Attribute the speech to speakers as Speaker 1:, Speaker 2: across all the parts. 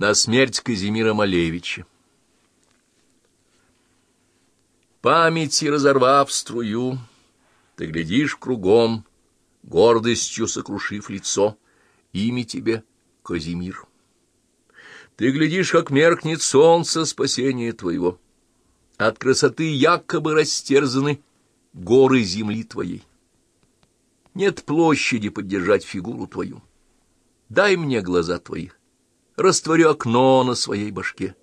Speaker 1: на смерть Казимира Малевича. Памяти разорвав струю, ты глядишь кругом, гордостью сокрушив лицо, имя тебе Казимир. Ты глядишь, как меркнет солнце спасения твоего. От красоты якобы растерзаны горы земли твоей. Нет площади поддержать фигуру твою. Дай мне глаза твои, растворю окно на своей башке.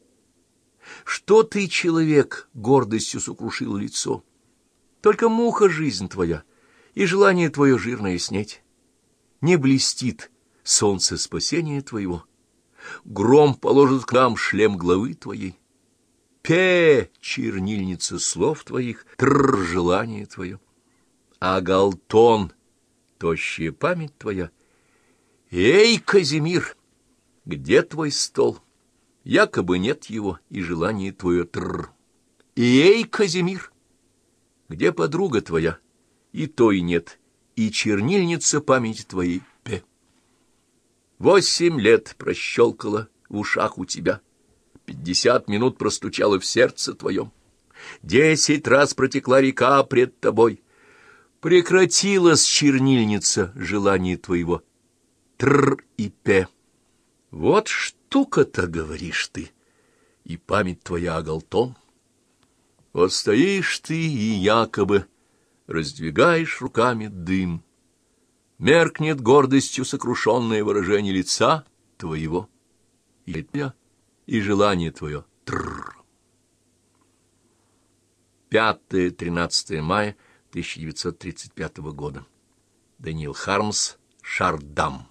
Speaker 1: Что ты, человек, гордостью сокрушил лицо? Только муха жизнь твоя, и желание твое жирное снеть. Не блестит солнце спасения твоего. Гром положит к нам шлем главы твоей. Пе, чернильница слов твоих, тр желание твое. А Галтон, тощая память твоя. Эй, Казимир, где твой стол? Якобы нет его, и желание твое тр. Эй, Казимир, где подруга твоя? И той нет, и чернильница памяти твоей пе. Восемь лет прощелкала в ушах у тебя, пятьдесят минут простучала в сердце твоем, десять раз протекла река пред тобой. Прекратилась чернильница желания твоего, тр и пе. Вот штука-то, говоришь ты, и память твоя оголтом. Вот стоишь ты и якобы раздвигаешь руками дым, меркнет гордостью сокрушенное выражение лица твоего, и и желание твое. Тррр. 5-13 мая 1935 года. Даниил Хармс, Шардам.